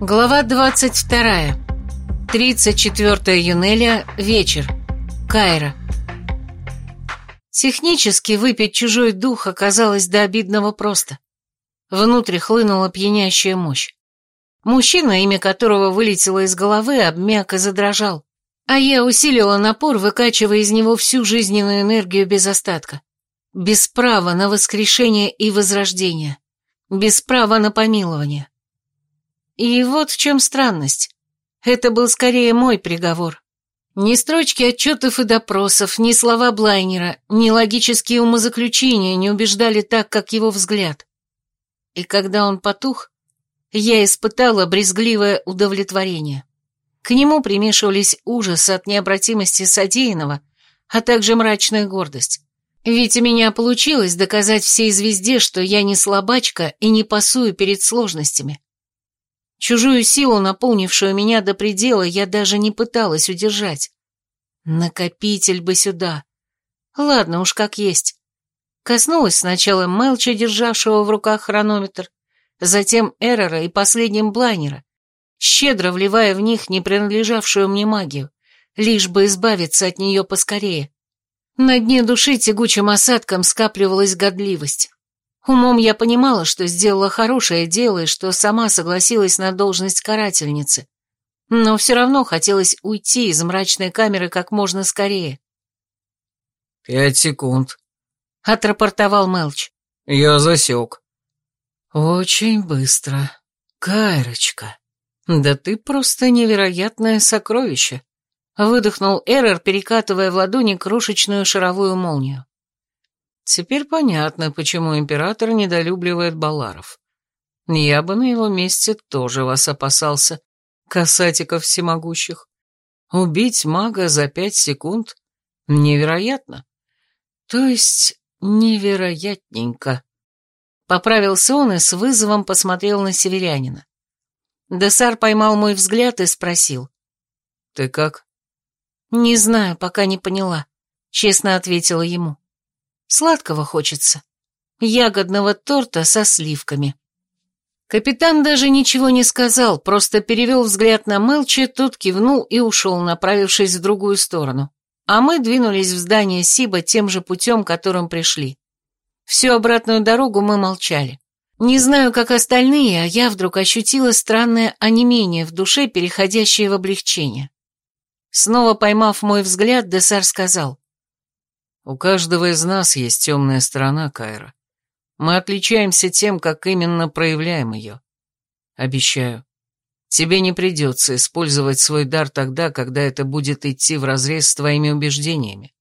Глава 22. 34 июня, вечер. Кайра. Технически выпить чужой дух оказалось до обидного просто. Внутрь хлынула пьянящая мощь. Мужчина, имя которого вылетело из головы, обмяк и задрожал, а я усилила напор, выкачивая из него всю жизненную энергию без остатка. Без права на воскрешение и возрождение. Без права на помилование. И вот в чем странность. Это был скорее мой приговор. Ни строчки отчетов и допросов, ни слова Блайнера, ни логические умозаключения не убеждали так, как его взгляд. И когда он потух, я испытала брезгливое удовлетворение. К нему примешивались ужас от необратимости содеянного, а также мрачная гордость. Ведь у меня получилось доказать всей звезде, что я не слабачка и не пасую перед сложностями. Чужую силу, наполнившую меня до предела, я даже не пыталась удержать. Накопитель бы сюда. Ладно уж как есть. Коснулась сначала Мелча, державшего в руках хронометр, затем Эрора и последним Блайнера, щедро вливая в них не принадлежавшую мне магию, лишь бы избавиться от нее поскорее. На дне души тягучим осадком скапливалась годливость. Умом я понимала, что сделала хорошее дело и что сама согласилась на должность карательницы. Но все равно хотелось уйти из мрачной камеры как можно скорее. «Пять секунд», — отрапортовал Мелч. «Я засек». «Очень быстро. Кайрочка. Да ты просто невероятное сокровище», — выдохнул Эрер, перекатывая в ладони крошечную шаровую молнию. Теперь понятно, почему император недолюбливает Баларов. Я бы на его месте тоже вас опасался, касатиков всемогущих. Убить мага за пять секунд невероятно. То есть невероятненько. Поправился он и с вызовом посмотрел на северянина. Десар поймал мой взгляд и спросил. «Ты как?» «Не знаю, пока не поняла», — честно ответила ему. Сладкого хочется. Ягодного торта со сливками. Капитан даже ничего не сказал, просто перевел взгляд на Мелчи, тот кивнул и ушел, направившись в другую сторону. А мы двинулись в здание Сиба тем же путем, которым пришли. Всю обратную дорогу мы молчали. Не знаю, как остальные, а я вдруг ощутила странное онемение в душе, переходящее в облегчение. Снова поймав мой взгляд, Десар сказал. У каждого из нас есть темная сторона, Кайра. Мы отличаемся тем, как именно проявляем ее. Обещаю, тебе не придется использовать свой дар тогда, когда это будет идти вразрез с твоими убеждениями.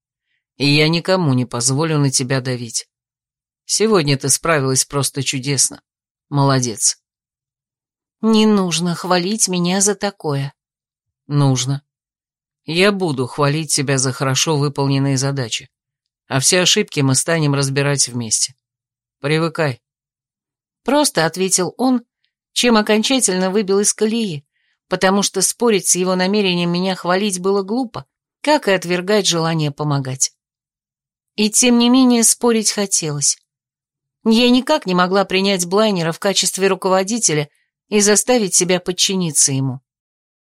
И я никому не позволю на тебя давить. Сегодня ты справилась просто чудесно. Молодец. Не нужно хвалить меня за такое. Нужно. Я буду хвалить тебя за хорошо выполненные задачи а все ошибки мы станем разбирать вместе. Привыкай. Просто ответил он, чем окончательно выбил из колеи, потому что спорить с его намерением меня хвалить было глупо, как и отвергать желание помогать. И тем не менее спорить хотелось. Я никак не могла принять Блайнера в качестве руководителя и заставить себя подчиниться ему.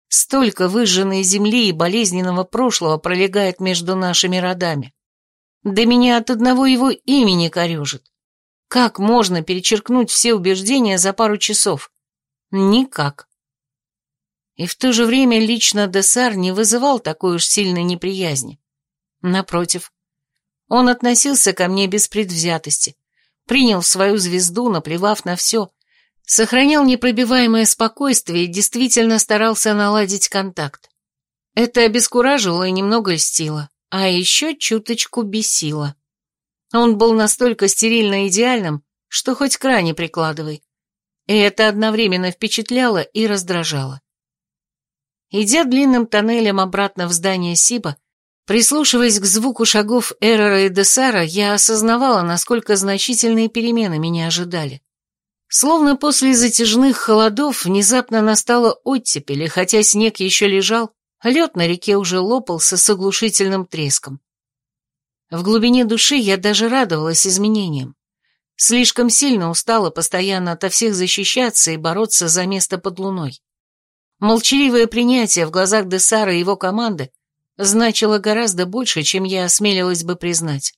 Столько выжженной земли и болезненного прошлого пролегает между нашими родами. Да меня от одного его имени корежит. Как можно перечеркнуть все убеждения за пару часов? Никак. И в то же время лично Десар не вызывал такой уж сильной неприязни. Напротив, он относился ко мне без предвзятости, принял свою звезду, наплевав на все, сохранял непробиваемое спокойствие и действительно старался наладить контакт. Это обескуражило и немного льстило а еще чуточку бесило. Он был настолько стерильно идеальным, что хоть крани прикладывай. И это одновременно впечатляло и раздражало. Идя длинным тоннелем обратно в здание Сиба, прислушиваясь к звуку шагов Эрора и Десара, я осознавала, насколько значительные перемены меня ожидали. Словно после затяжных холодов внезапно настала оттепель, и хотя снег еще лежал, Лед на реке уже лопался с оглушительным треском. В глубине души я даже радовалась изменениям. Слишком сильно устала постоянно ото всех защищаться и бороться за место под луной. Молчаливое принятие в глазах Десара и его команды значило гораздо больше, чем я осмелилась бы признать.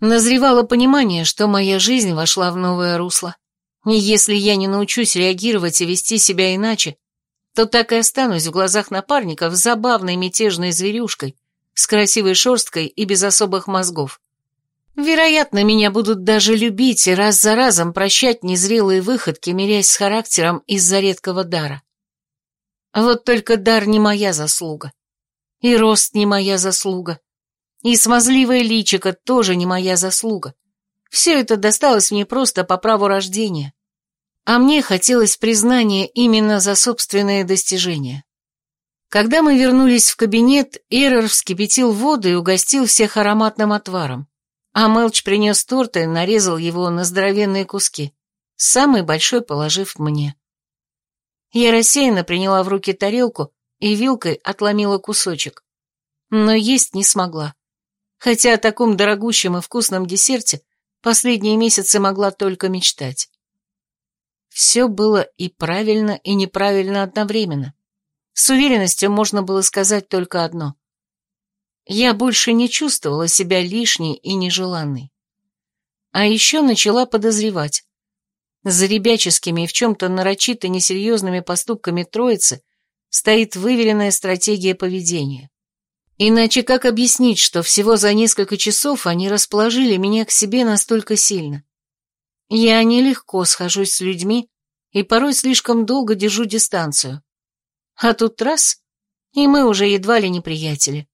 Назревало понимание, что моя жизнь вошла в новое русло. И если я не научусь реагировать и вести себя иначе, то так и останусь в глазах напарников забавной мятежной зверюшкой, с красивой шерсткой и без особых мозгов. Вероятно, меня будут даже любить и раз за разом прощать незрелые выходки, мирясь с характером из-за редкого дара. Вот только дар не моя заслуга. И рост не моя заслуга. И смазливое личико тоже не моя заслуга. Все это досталось мне просто по праву рождения. А мне хотелось признания именно за собственные достижения. Когда мы вернулись в кабинет, Эрер вскипятил воду и угостил всех ароматным отваром. А Мелч принес торт и нарезал его на здоровенные куски, самый большой положив мне. Я рассеянно приняла в руки тарелку и вилкой отломила кусочек. Но есть не смогла. Хотя о таком дорогущем и вкусном десерте последние месяцы могла только мечтать. Все было и правильно, и неправильно одновременно. С уверенностью можно было сказать только одно. Я больше не чувствовала себя лишней и нежеланной. А еще начала подозревать. За ребяческими и в чем-то нарочито несерьезными поступками троицы стоит выверенная стратегия поведения. Иначе как объяснить, что всего за несколько часов они расположили меня к себе настолько сильно? Я нелегко схожусь с людьми и порой слишком долго держу дистанцию. А тут раз, и мы уже едва ли не приятели.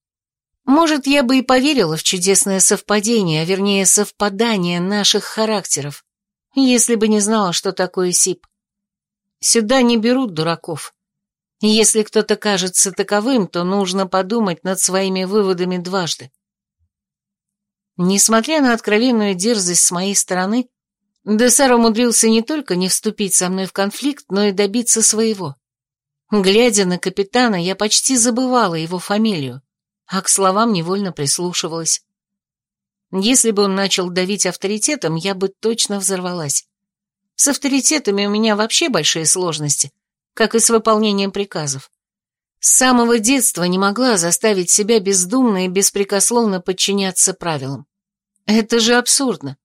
Может, я бы и поверила в чудесное совпадение, а вернее совпадание наших характеров, если бы не знала, что такое СИП. Сюда не берут дураков. Если кто-то кажется таковым, то нужно подумать над своими выводами дважды. Несмотря на откровенную дерзость с моей стороны, Десар умудрился не только не вступить со мной в конфликт, но и добиться своего. Глядя на капитана, я почти забывала его фамилию, а к словам невольно прислушивалась. Если бы он начал давить авторитетом, я бы точно взорвалась. С авторитетами у меня вообще большие сложности, как и с выполнением приказов. С самого детства не могла заставить себя бездумно и беспрекословно подчиняться правилам. Это же абсурдно.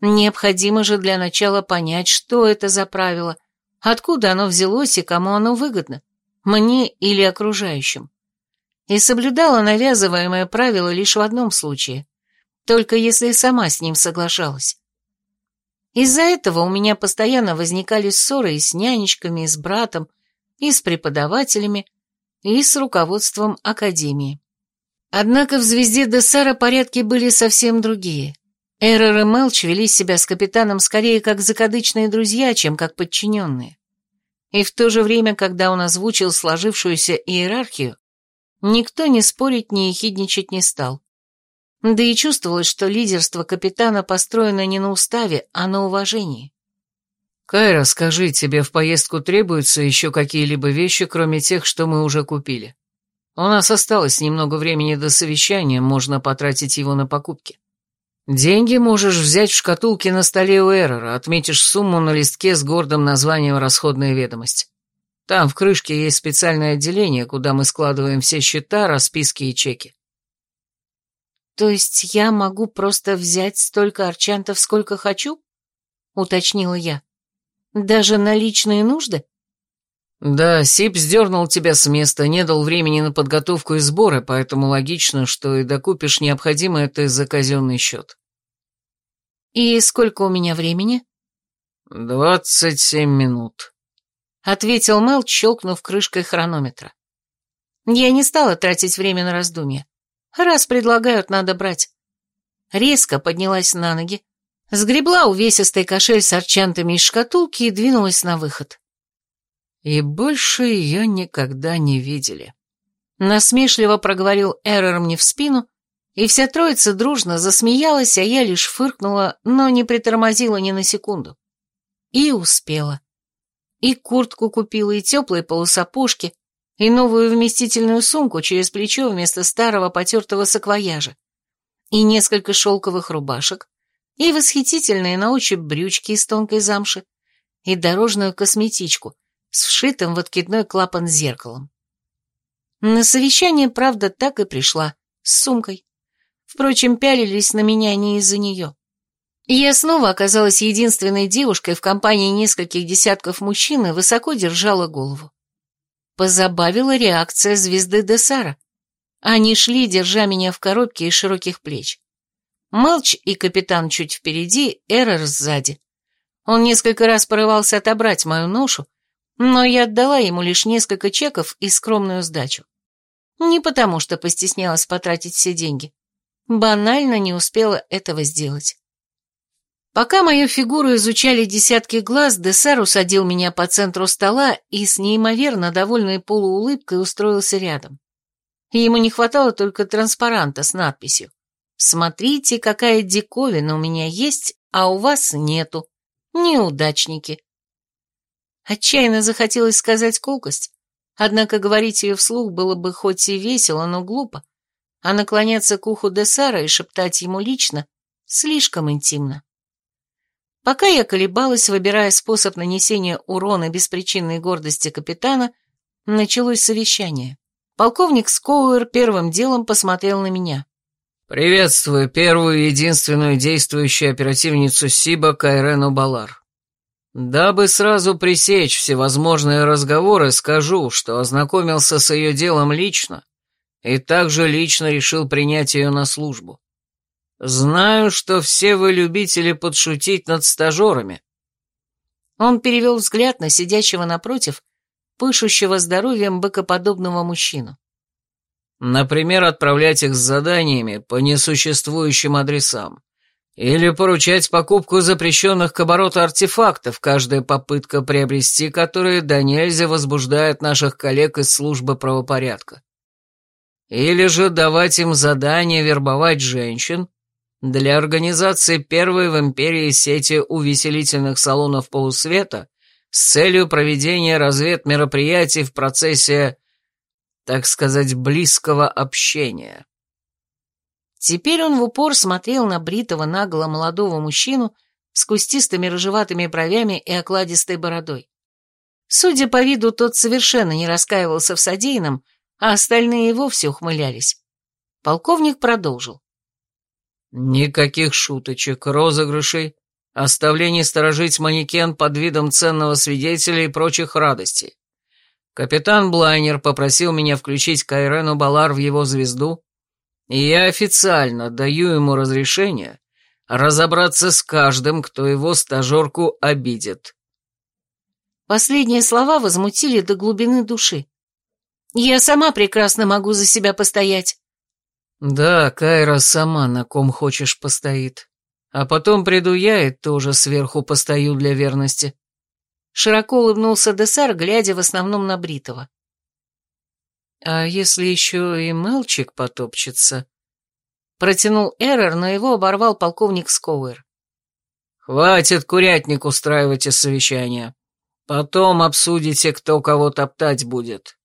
Необходимо же для начала понять, что это за правило, откуда оно взялось и кому оно выгодно, мне или окружающим. И соблюдала навязываемое правило лишь в одном случае, только если сама с ним соглашалась. Из-за этого у меня постоянно возникали ссоры и с нянечками, и с братом, и с преподавателями, и с руководством академии. Однако в «Звезде Дессара» порядки были совсем другие. Эрер и Мелч вели себя с капитаном скорее как закадычные друзья, чем как подчиненные. И в то же время, когда он озвучил сложившуюся иерархию, никто ни спорить, ни ехидничать не стал. Да и чувствовалось, что лидерство капитана построено не на уставе, а на уважении. «Кайра, скажи, тебе в поездку требуются еще какие-либо вещи, кроме тех, что мы уже купили? У нас осталось немного времени до совещания, можно потратить его на покупки. Деньги можешь взять в шкатулке на столе у Эррора, отметишь сумму на листке с гордым названием «Расходная ведомость». Там в крышке есть специальное отделение, куда мы складываем все счета, расписки и чеки. «То есть я могу просто взять столько арчантов, сколько хочу?» — уточнила я. «Даже на личные нужды?» «Да, Сип сдернул тебя с места, не дал времени на подготовку и сборы, поэтому логично, что и докупишь необходимое ты за казенный счет». «И сколько у меня времени?» «Двадцать семь минут», — ответил Мел, щелкнув крышкой хронометра. Я не стала тратить время на раздумья. Раз предлагают, надо брать. Резко поднялась на ноги, сгребла увесистый кошель с арчантами из шкатулки и двинулась на выход. И больше ее никогда не видели. Насмешливо проговорил Эррор мне в спину, и вся троица дружно засмеялась, а я лишь фыркнула, но не притормозила ни на секунду. И успела. И куртку купила, и теплые полусапожки, и новую вместительную сумку через плечо вместо старого потертого саквояжа, и несколько шелковых рубашек, и восхитительные на ощупь брючки из тонкой замши, и дорожную косметичку, с вшитым в откидной клапан зеркалом. На совещание, правда, так и пришла, с сумкой. Впрочем, пялились на меня не из-за нее. Я снова оказалась единственной девушкой в компании нескольких десятков мужчин и высоко держала голову. Позабавила реакция звезды Десара. Они шли, держа меня в коробке из широких плеч. Мелч и капитан чуть впереди, Эррор сзади. Он несколько раз порывался отобрать мою ношу, но я отдала ему лишь несколько чеков и скромную сдачу. Не потому, что постеснялась потратить все деньги. Банально не успела этого сделать. Пока мою фигуру изучали десятки глаз, Десар усадил меня по центру стола и с неимоверно довольной полуулыбкой устроился рядом. Ему не хватало только транспаранта с надписью «Смотрите, какая диковина у меня есть, а у вас нету. Неудачники». Отчаянно захотелось сказать колкость, однако говорить ее вслух было бы хоть и весело, но глупо, а наклоняться к уху Десара и шептать ему лично слишком интимно. Пока я колебалась, выбирая способ нанесения урона беспричинной гордости капитана, началось совещание. Полковник Скоуэр первым делом посмотрел на меня. «Приветствую первую и единственную действующую оперативницу СИБа Кайрену Балар. Дабы сразу пресечь всевозможные разговоры, скажу, что ознакомился с ее делом лично и также лично решил принять ее на службу. Знаю, что все вы любители подшутить над стажерами». Он перевел взгляд на сидящего напротив, пышущего здоровьем быкоподобного мужчину. Например, отправлять их с заданиями по несуществующим адресам. Или поручать покупку запрещенных к обороту артефактов, каждая попытка приобрести которые до нельзя возбуждает наших коллег из службы правопорядка. Или же давать им задание вербовать женщин, для организации первой в империи сети увеселительных салонов полусвета с целью проведения разведмероприятий в процессе, так сказать, близкого общения. Теперь он в упор смотрел на бритого нагло молодого мужчину с кустистыми рыжеватыми бровями и окладистой бородой. Судя по виду, тот совершенно не раскаивался в содеянном, а остальные и вовсе ухмылялись. Полковник продолжил. Никаких шуточек, розыгрышей, оставлений сторожить манекен под видом ценного свидетеля и прочих радостей. Капитан Блайнер попросил меня включить Кайрену Балар в его звезду, и я официально даю ему разрешение разобраться с каждым, кто его стажерку обидит. Последние слова возмутили до глубины души. Я сама прекрасно могу за себя постоять. «Да, Кайра сама на ком хочешь постоит. А потом приду я и тоже сверху постою для верности». Широко улыбнулся Десар, глядя в основном на Бритова. «А если еще и Мелчик потопчется?» Протянул Эррор, но его оборвал полковник Скоуэр. «Хватит курятник устраивать из совещания. Потом обсудите, кто кого топтать будет».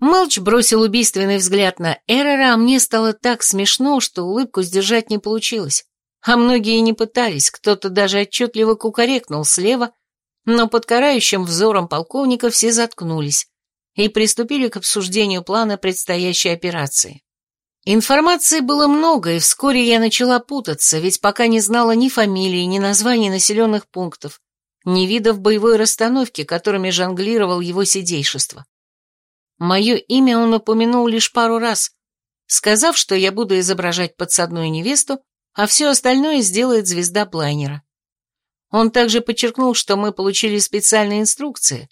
Мелч бросил убийственный взгляд на Эрера, а мне стало так смешно, что улыбку сдержать не получилось. А многие не пытались, кто-то даже отчетливо кукарекнул слева, но под карающим взором полковника все заткнулись и приступили к обсуждению плана предстоящей операции. Информации было много, и вскоре я начала путаться, ведь пока не знала ни фамилии, ни названий населенных пунктов, ни видов боевой расстановки, которыми жонглировал его сидейшество. Мое имя он упомянул лишь пару раз, сказав, что я буду изображать подсадную невесту, а все остальное сделает звезда плайнера. Он также подчеркнул, что мы получили специальные инструкции,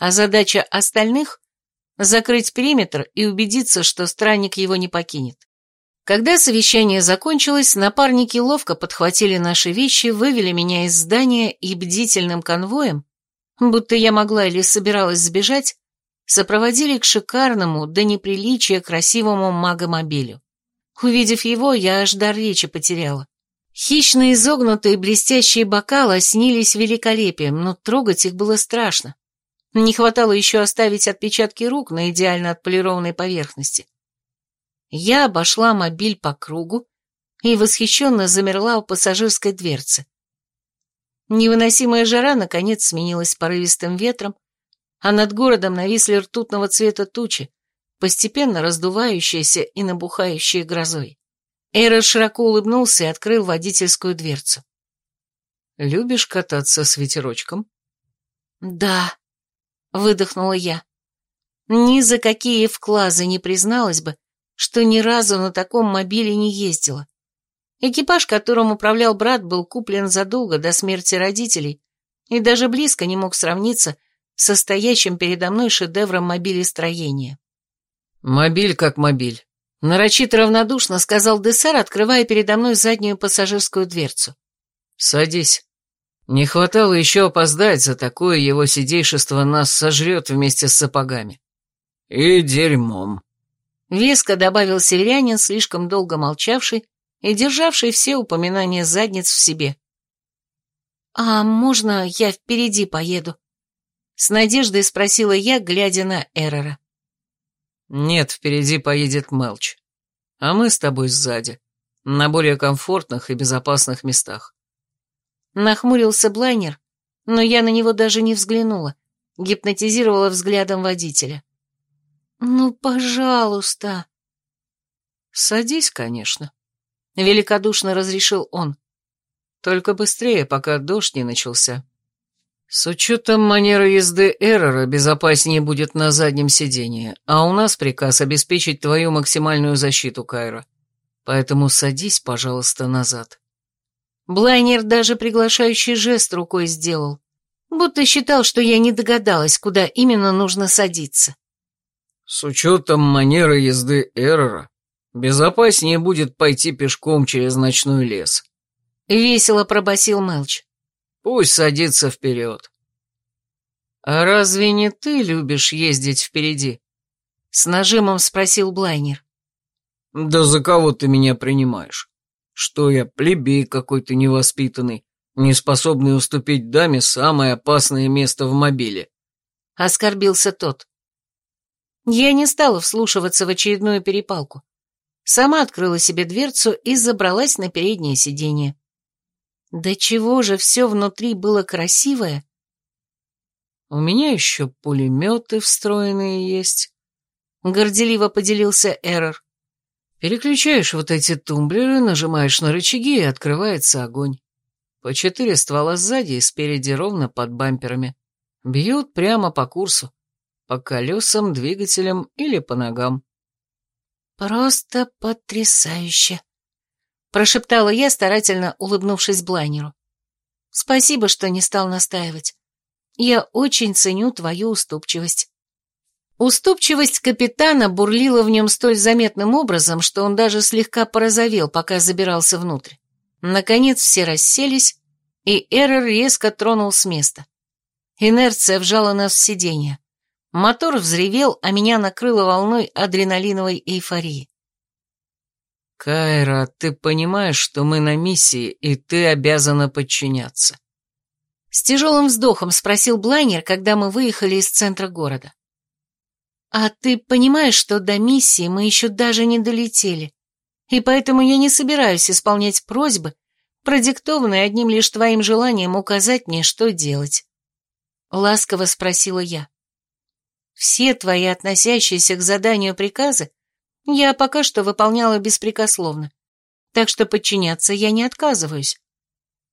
а задача остальных — закрыть периметр и убедиться, что странник его не покинет. Когда совещание закончилось, напарники ловко подхватили наши вещи, вывели меня из здания и бдительным конвоем, будто я могла или собиралась сбежать, сопроводили к шикарному, до неприличия красивому магомобилю. Увидев его, я аж дар речи потеряла. Хищно изогнутые блестящие бокалы снились великолепием, но трогать их было страшно. Не хватало еще оставить отпечатки рук на идеально отполированной поверхности. Я обошла мобиль по кругу и восхищенно замерла у пассажирской дверцы. Невыносимая жара, наконец, сменилась порывистым ветром, а над городом нависли ртутного цвета тучи, постепенно раздувающиеся и набухающие грозой. Эйра широко улыбнулся и открыл водительскую дверцу. «Любишь кататься с ветерочком?» «Да», — выдохнула я. Ни за какие вклазы не призналась бы, что ни разу на таком мобиле не ездила. Экипаж, которым управлял брат, был куплен задолго до смерти родителей и даже близко не мог сравниться с стоящим передо мной шедевром мобилестроения. «Мобиль как мобиль», — нарочито равнодушно сказал Десар, открывая передо мной заднюю пассажирскую дверцу. «Садись. Не хватало еще опоздать, за такое его сидейшество нас сожрет вместе с сапогами». «И дерьмом», — веско добавил северянин, слишком долго молчавший и державший все упоминания задниц в себе. «А можно я впереди поеду?» С надеждой спросила я, глядя на Эрора. «Нет, впереди поедет Мелч. А мы с тобой сзади, на более комфортных и безопасных местах». Нахмурился Блайнер, но я на него даже не взглянула, гипнотизировала взглядом водителя. «Ну, пожалуйста». «Садись, конечно», — великодушно разрешил он. «Только быстрее, пока дождь не начался». С учетом манеры езды Эррора безопаснее будет на заднем сидении, а у нас приказ обеспечить твою максимальную защиту, Кайра. Поэтому садись, пожалуйста, назад. Блайнер даже приглашающий жест рукой сделал, будто считал, что я не догадалась, куда именно нужно садиться. С учетом манеры езды Эррора, безопаснее будет пойти пешком через ночной лес. Весело пробасил Мелч. Пусть садится вперед. А разве не ты любишь ездить впереди? С нажимом спросил Блайнер. Да за кого ты меня принимаешь? Что я, плебей какой-то невоспитанный, не способный уступить даме самое опасное место в мобиле? Оскорбился тот. Я не стала вслушиваться в очередную перепалку. Сама открыла себе дверцу и забралась на переднее сиденье. Да чего же все внутри было красивое? У меня еще пулеметы встроенные есть. Горделиво поделился Эррор. Переключаешь вот эти тумблеры, нажимаешь на рычаги, и открывается огонь. По четыре ствола сзади и спереди ровно под бамперами. Бьют прямо по курсу. По колесам, двигателям или по ногам. Просто потрясающе прошептала я, старательно улыбнувшись Блайнеру. «Спасибо, что не стал настаивать. Я очень ценю твою уступчивость». Уступчивость капитана бурлила в нем столь заметным образом, что он даже слегка порозовел, пока забирался внутрь. Наконец все расселись, и Эрер резко тронул с места. Инерция вжала нас в сиденье. Мотор взревел, а меня накрыло волной адреналиновой эйфории. «Кайра, ты понимаешь, что мы на миссии, и ты обязана подчиняться?» С тяжелым вздохом спросил Блайнер, когда мы выехали из центра города. «А ты понимаешь, что до миссии мы еще даже не долетели, и поэтому я не собираюсь исполнять просьбы, продиктованные одним лишь твоим желанием указать мне, что делать?» Ласково спросила я. «Все твои относящиеся к заданию приказы я пока что выполняла беспрекословно, так что подчиняться я не отказываюсь.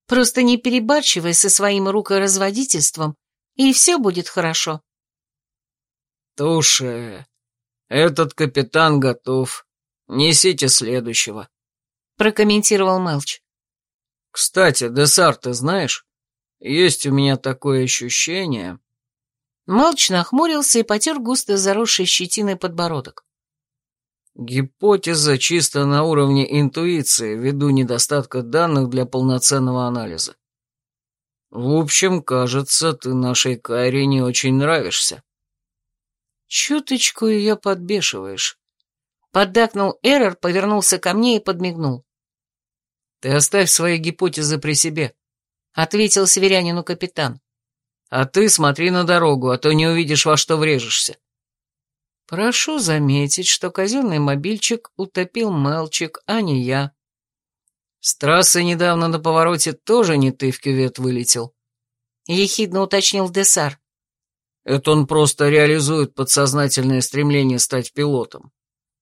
Просто не перебарщивай со своим рукоразводительством, и все будет хорошо. Туше, этот капитан готов. Несите следующего, прокомментировал Мелч. Кстати, Десар, ты знаешь, есть у меня такое ощущение. Мелч нахмурился и потер густо заросший щетиной подбородок. Гипотеза чисто на уровне интуиции, ввиду недостатка данных для полноценного анализа. В общем, кажется, ты нашей Кайре не очень нравишься. Чуточку ее подбешиваешь. Поддакнул Эррор, повернулся ко мне и подмигнул. Ты оставь свои гипотезы при себе, ответил северянину капитан. А ты смотри на дорогу, а то не увидишь, во что врежешься. Прошу заметить, что казенный мобильчик утопил Мелчик, а не я. С трассы недавно на повороте тоже не ты в кювет вылетел. Ехидно уточнил Десар. Это он просто реализует подсознательное стремление стать пилотом.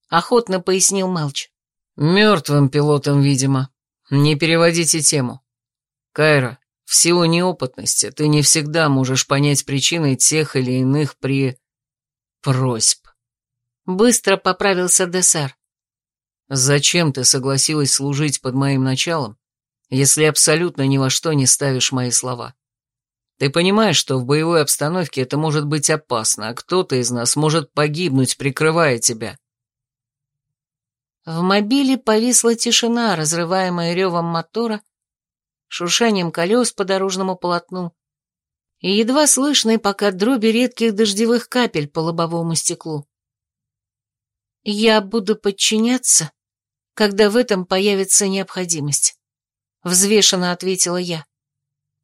Охотно пояснил Мелч. Мертвым пилотом, видимо. Не переводите тему. Кайра, в силу неопытности ты не всегда можешь понять причины тех или иных при... просьб. Быстро поправился Десар. Зачем ты согласилась служить под моим началом, если абсолютно ни во что не ставишь мои слова? Ты понимаешь, что в боевой обстановке это может быть опасно, а кто-то из нас может погибнуть, прикрывая тебя. В мобиле повисла тишина, разрываемая ревом мотора, шуршанием колес по дорожному полотну и едва слышной пока дроби редких дождевых капель по лобовому стеклу. «Я буду подчиняться, когда в этом появится необходимость», — взвешенно ответила я.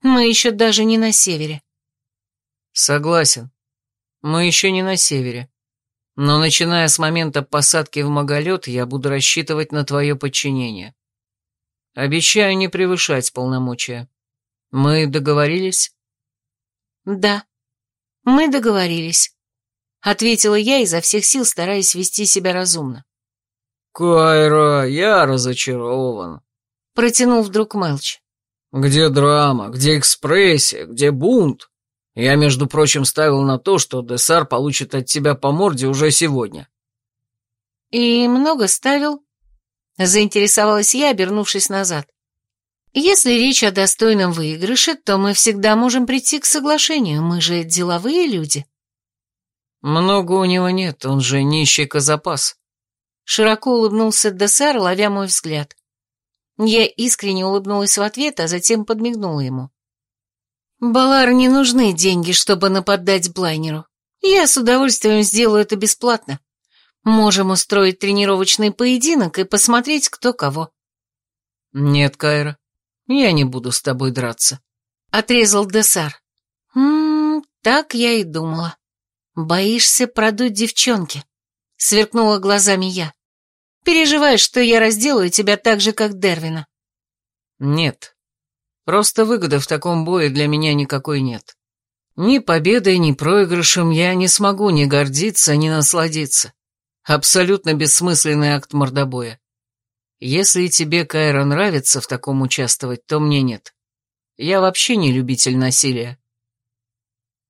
Мы еще даже не на севере. Согласен. Мы еще не на севере. Но начиная с момента посадки в Маголет, я буду рассчитывать на твое подчинение. Обещаю не превышать полномочия. Мы договорились? Да, мы договорились. Ответила я изо всех сил, стараясь вести себя разумно. «Кайра, я разочарован», — протянул вдруг Мелч. Где драма, где экспрессия, где бунт? Я, между прочим, ставил на то, что Десар получит от тебя по морде уже сегодня. И много ставил? Заинтересовалась я, обернувшись назад. Если речь о достойном выигрыше, то мы всегда можем прийти к соглашению, мы же деловые люди. Много у него нет, он же нищий козапас. Широко улыбнулся Десар, ловя мой взгляд. Я искренне улыбнулась в ответ, а затем подмигнула ему. «Балар не нужны деньги, чтобы нападать Блайнеру. Я с удовольствием сделаю это бесплатно. Можем устроить тренировочный поединок и посмотреть, кто кого». «Нет, Кайра, я не буду с тобой драться», — отрезал Десар. «Ммм, так я и думала. Боишься продуть девчонки?» — сверкнула глазами я. Переживаешь, что я разделаю тебя так же, как Дервина?» «Нет. Просто выгоды в таком бое для меня никакой нет. Ни победой, ни проигрышем я не смогу ни гордиться, ни насладиться. Абсолютно бессмысленный акт мордобоя. Если тебе, Кайра, нравится в таком участвовать, то мне нет. Я вообще не любитель насилия».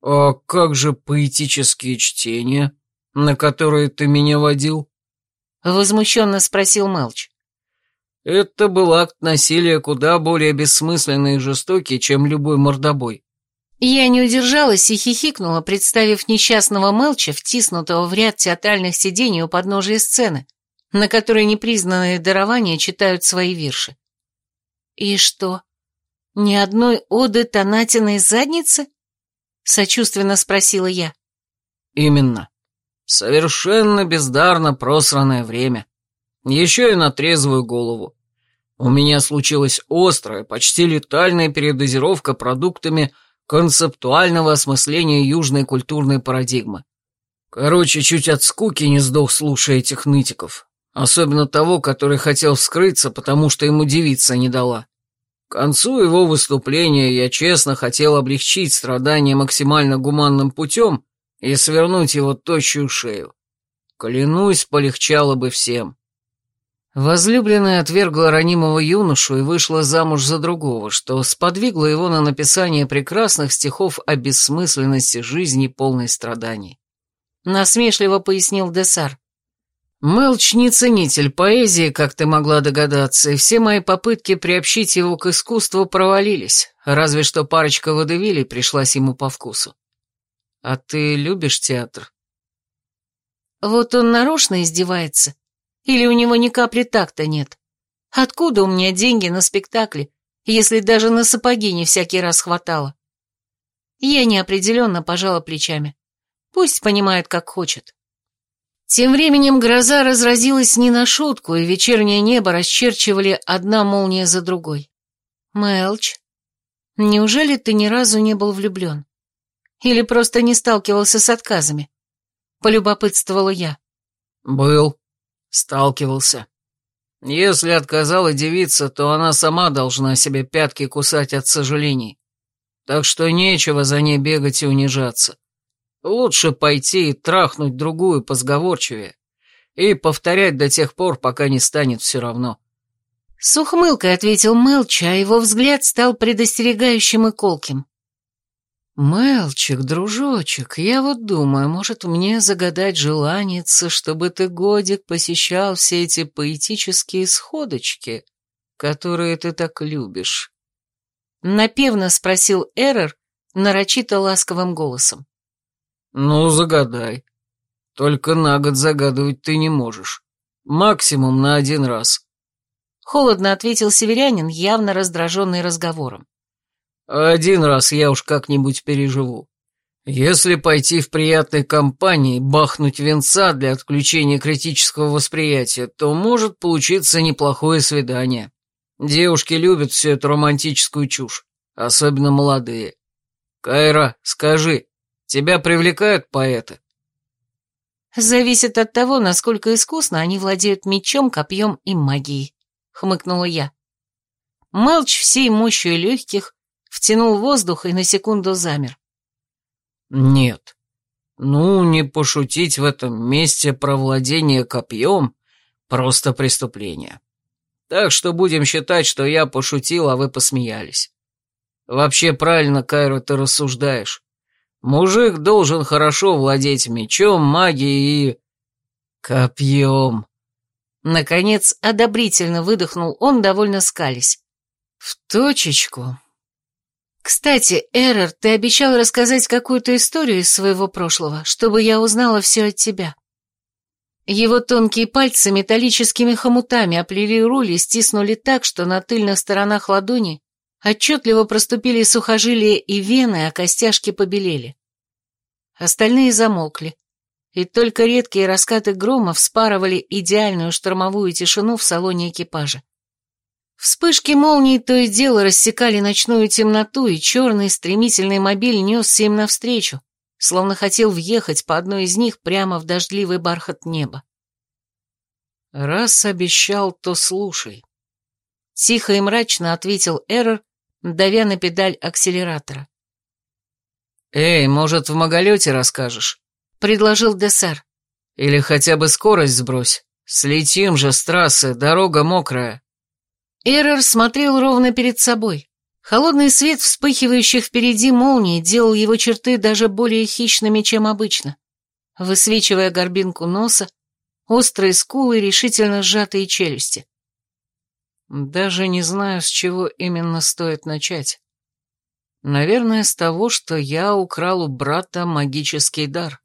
«А как же поэтические чтения, на которые ты меня водил?» Возмущенно спросил Мелч. Это был акт насилия куда более бессмысленный и жестокий, чем любой мордобой. Я не удержалась и хихикнула, представив несчастного Мелча, втиснутого в ряд театральных сидений у подножия сцены, на которой непризнанные дарования читают свои вирши. «И что, ни одной оды тонатиной задницы?» — сочувственно спросила я. «Именно. Совершенно бездарно просранное время. Еще и на трезвую голову. У меня случилась острая, почти летальная передозировка продуктами концептуального осмысления южной культурной парадигмы. Короче, чуть от скуки не сдох, слушая этих нытиков. Особенно того, который хотел вскрыться, потому что ему девица не дала. К концу его выступления я честно хотел облегчить страдания максимально гуманным путем, и свернуть его тощую шею. Клянусь, полегчало бы всем. Возлюбленная отвергла ранимого юношу и вышла замуж за другого, что сподвигло его на написание прекрасных стихов о бессмысленности жизни, полной страданий. Насмешливо пояснил Десар. Мелч не ценитель поэзии, как ты могла догадаться, и все мои попытки приобщить его к искусству провалились, разве что парочка водевилей пришлась ему по вкусу. «А ты любишь театр?» «Вот он нарочно издевается. Или у него ни капли такта нет. Откуда у меня деньги на спектакли, если даже на сапоги не всякий раз хватало?» Я неопределенно пожала плечами. Пусть понимает, как хочет. Тем временем гроза разразилась не на шутку, и вечернее небо расчерчивали одна молния за другой. «Мэлч, неужели ты ни разу не был влюблен?» Или просто не сталкивался с отказами? Полюбопытствовала я. Был. Сталкивался. Если отказала девица, то она сама должна себе пятки кусать от сожалений. Так что нечего за ней бегать и унижаться. Лучше пойти и трахнуть другую позговорчивее и повторять до тех пор, пока не станет все равно. С ухмылкой ответил Мелч, а его взгляд стал предостерегающим и колким. «Мелчик, дружочек, я вот думаю, может, мне загадать желаница, чтобы ты годик посещал все эти поэтические сходочки, которые ты так любишь?» Напевно спросил Эрор нарочито ласковым голосом. «Ну, загадай. Только на год загадывать ты не можешь. Максимум на один раз». Холодно ответил северянин, явно раздраженный разговором. Один раз я уж как-нибудь переживу. Если пойти в приятной компании, бахнуть венца для отключения критического восприятия, то может получиться неплохое свидание. Девушки любят всю эту романтическую чушь, особенно молодые. Кайра, скажи, тебя привлекают поэты? Зависит от того, насколько искусно они владеют мечом, копьем и магией, хмыкнула я. Мелч всей мощью легких втянул воздух и на секунду замер. «Нет. Ну, не пошутить в этом месте про владение копьем — просто преступление. Так что будем считать, что я пошутил, а вы посмеялись. Вообще правильно, Кайро, ты рассуждаешь. Мужик должен хорошо владеть мечом, магией и... копьем». Наконец, одобрительно выдохнул он, довольно скались. «В точечку», «Кстати, Эрер, ты обещал рассказать какую-то историю из своего прошлого, чтобы я узнала все от тебя». Его тонкие пальцы металлическими хомутами оплели руль и стиснули так, что на тыльных сторонах ладони отчетливо проступили сухожилия и вены, а костяшки побелели. Остальные замолкли, и только редкие раскаты грома вспарывали идеальную штормовую тишину в салоне экипажа. Вспышки молний то и дело рассекали ночную темноту, и черный стремительный мобиль несся им навстречу, словно хотел въехать по одной из них прямо в дождливый бархат неба. «Раз обещал, то слушай», — тихо и мрачно ответил Эррор, давя на педаль акселератора. «Эй, может, в Маголете расскажешь?» — предложил Десер. «Или хотя бы скорость сбрось. Слетим же с трассы, дорога мокрая». Эррор смотрел ровно перед собой. Холодный свет вспыхивающих впереди молнии делал его черты даже более хищными, чем обычно, высвечивая горбинку носа, острые скулы и решительно сжатые челюсти. Даже не знаю, с чего именно стоит начать. Наверное, с того, что я украл у брата магический дар.